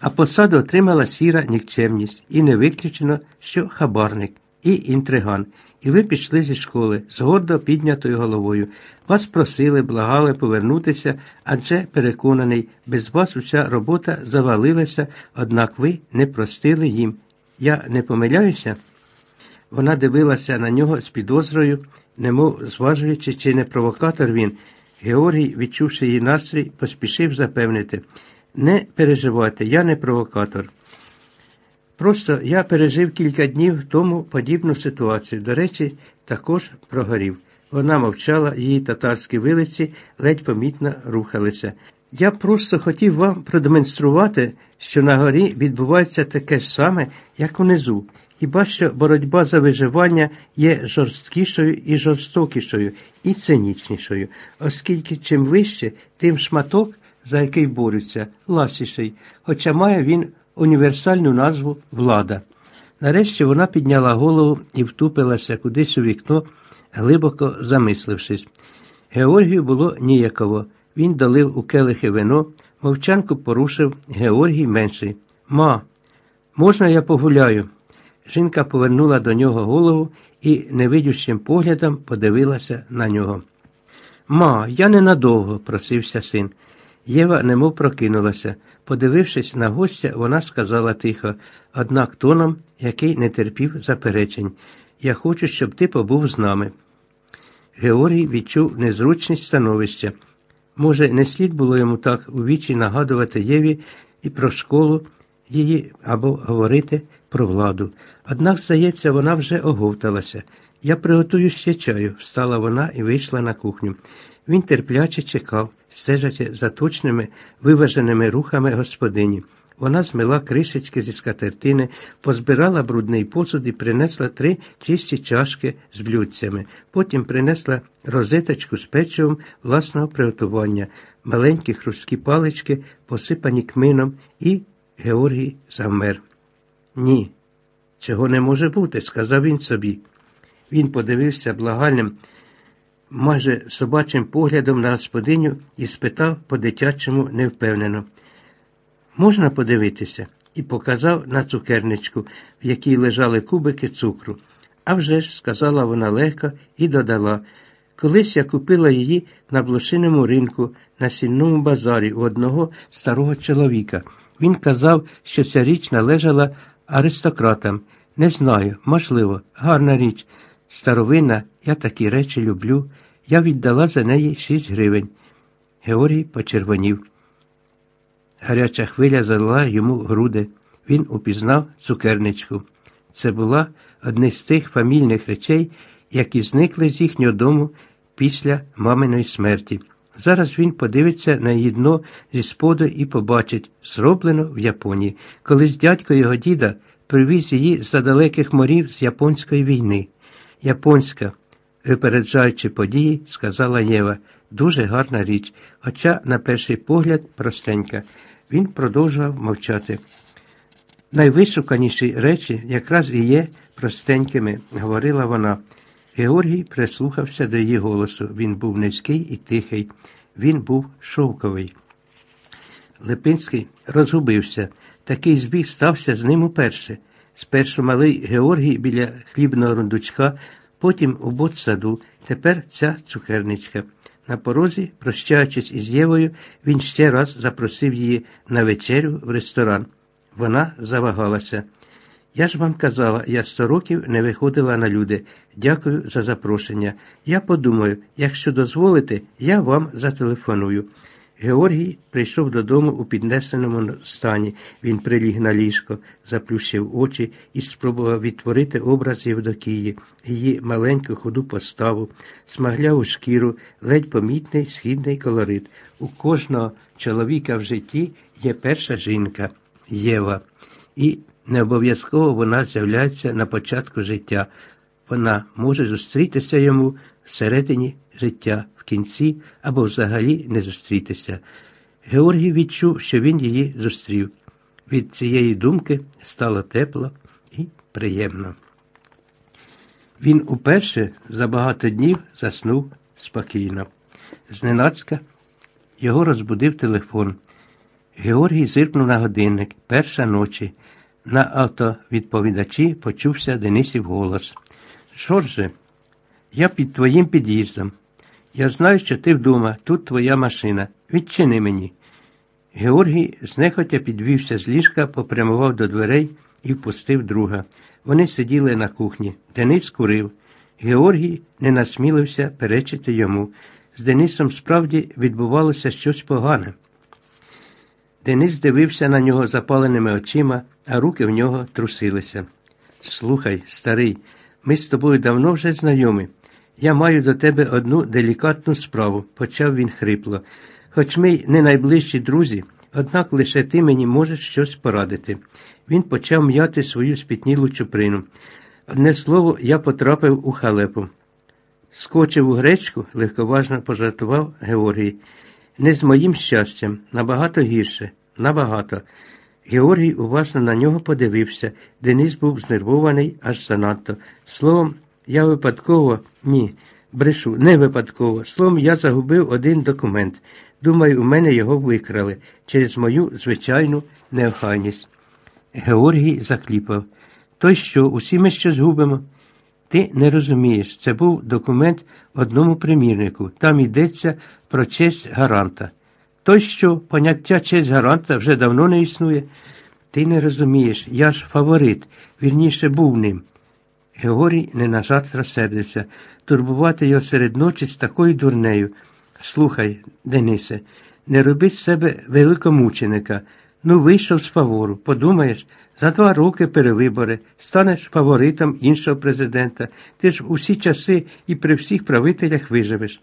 а посаду отримала сіра нікчемність, і не виключено, що хабарник і інтриган. І ви пішли зі школи з гордо піднятою головою. Вас просили, благали повернутися, адже переконаний, без вас уся робота завалилася, однак ви не простили їм. Я не помиляюся? Вона дивилася на нього з підозрою, немов зважуючи, чи не провокатор він. Георгій, відчувши її настрій, поспішив запевнити не переживайте, я не провокатор. Просто я пережив кілька днів тому подібну ситуацію. До речі, також прогорів. Вона мовчала, її татарські вилиці ледь помітно рухалися. Я просто хотів вам продемонструвати, що на горі відбувається таке ж саме, як унизу. Хіба що боротьба за виживання є жорсткішою і жорстокішою, і цинічнішою, оскільки чим вище, тим шматок, за який борються, ласіший, хоча має він універсальну назву влада. Нарешті вона підняла голову і втупилася кудись у вікно, глибоко замислившись. Георгію було ніяково. Він долив у келихи вино, мовчанку порушив Георгій менший. Ма, можна я погуляю? Жінка повернула до нього голову і невидющим поглядом подивилася на нього. Ма, я ненадовго, просився син. Єва немов прокинулася. Подивившись на гостя, вона сказала тихо, однак тоном, який не терпів заперечень Я хочу, щоб ти побув з нами. Георгій відчув незручність становища. Може, не слід було йому так у вічі нагадувати Єві і про школу її або говорити про владу. Однак, здається, вона вже оговталася. Я приготую ще чаю, встала вона і вийшла на кухню. Він терпляче чекав, стежачи за точними виваженими рухами господині. Вона змила кришечки зі скатертини, позбирала брудний посуд і принесла три чисті чашки з блюдцями. Потім принесла розеточку з печивом власного приготування, маленькі хрусткі палички, посипані кмином, і Георгій завмер. Ні, цього не може бути, сказав він собі. Він подивився благальним майже собачим поглядом на господиню і спитав по-дитячому невпевнено. Можна подивитися? і показав на цукерничку, в якій лежали кубики цукру. «А вже ж», – сказала вона легко і додала. Колись я купила її на блошиному ринку на сінному базарі у одного старого чоловіка. Він казав, що ця річ належала аристократам. Не знаю, можливо, гарна річ. Старовина, я такі речі люблю. Я віддала за неї шість гривень. Георгій почервонів. Гаряча хвиля залила йому груди. Він упізнав цукерничку. Це була одна з тих фамільних речей, які зникли з їхнього дому після маминої смерті. Зараз він подивиться на її дно зі споду і побачить, зроблено в Японії, колись дядько його діда привіз її з-за далеких морів з японської війни. Японська, випереджаючи події, сказала Єва, дуже гарна річ, хоча, на перший погляд, простенька. Він продовжував мовчати. Найвишуканіші речі якраз і є простенькими, говорила вона. Георгій прислухався до її голосу. Він був низький і тихий, він був шовковий. Липинський розгубився. Такий збіг стався з ним уперше. Спершу малий Георгій біля хлібного рундучка, потім у ботсаду, тепер ця цукерничка. На порозі, прощаючись із Євою, він ще раз запросив її на вечерю в ресторан. Вона завагалася. Я ж вам казала, я сто років не виходила на люди. Дякую за запрошення. Я подумаю, якщо дозволите, я вам зателефоную. Георгій прийшов додому у піднесеному стані. Він приліг на ліжко, заплющив очі і спробував відтворити образ Євдокії, її маленьку худу поставу, смагляву шкіру, ледь помітний східний колорит. У кожного чоловіка в житті є перша жінка Єва. І не обов'язково вона з'являється на початку життя. Вона може зустрітися йому всередині життя в кінці або взагалі не зустрітися. Георгій відчув, що він її зустрів. Від цієї думки стало тепло і приємно. Він уперше за багато днів заснув спокійно. Зненацька його розбудив телефон. Георгій зиркнув на годинник перша ночі. На автовідповідачі почувся Денисів голос. Жорже, я під твоїм під'їздом. Я знаю, що ти вдома, тут твоя машина. Відчини мені. Георгій знехотя підвівся з ліжка, попрямував до дверей і впустив друга. Вони сиділи на кухні. Денис курив. Георгій не насмілився перечити йому. З Денисом справді відбувалося щось погане. Денис дивився на нього запаленими очима, а руки в нього трусилися. Слухай, старий, ми з тобою давно вже знайомі. Я маю до тебе одну делікатну справу, почав він хрипло. Хоч ми й не найближчі друзі, однак лише ти мені можеш щось порадити. Він почав м'яти свою спітнілу чуприну. Одне слово, я потрапив у халепу. Скочив у гречку, легковажно пожартував Георгій. Не з моїм щастям, набагато гірше, набагато. Георгій уважно на нього подивився. Денис був знервований аж занадто. Словом, я випадково, ні, брешу, не випадково. Словом, я загубив один документ. Думаю, у мене його викрали через мою звичайну неохайність. Георгій закліпав. То що, усі ми щось губимо? Ти не розумієш, це був документ одному примірнику. Там йдеться про честь гаранта. То що, поняття честь гаранта вже давно не існує. Ти не розумієш, я ж фаворит, вірніше був ним. Георгій не на жарт розсердився. Турбувати його серед ночі з такою дурнею. Слухай, Денисе, не роби з себе великомученика. Ну, вийшов з фавору, подумаєш, за два роки перевибори, станеш фаворитом іншого президента. Ти ж усі часи і при всіх правителях виживеш.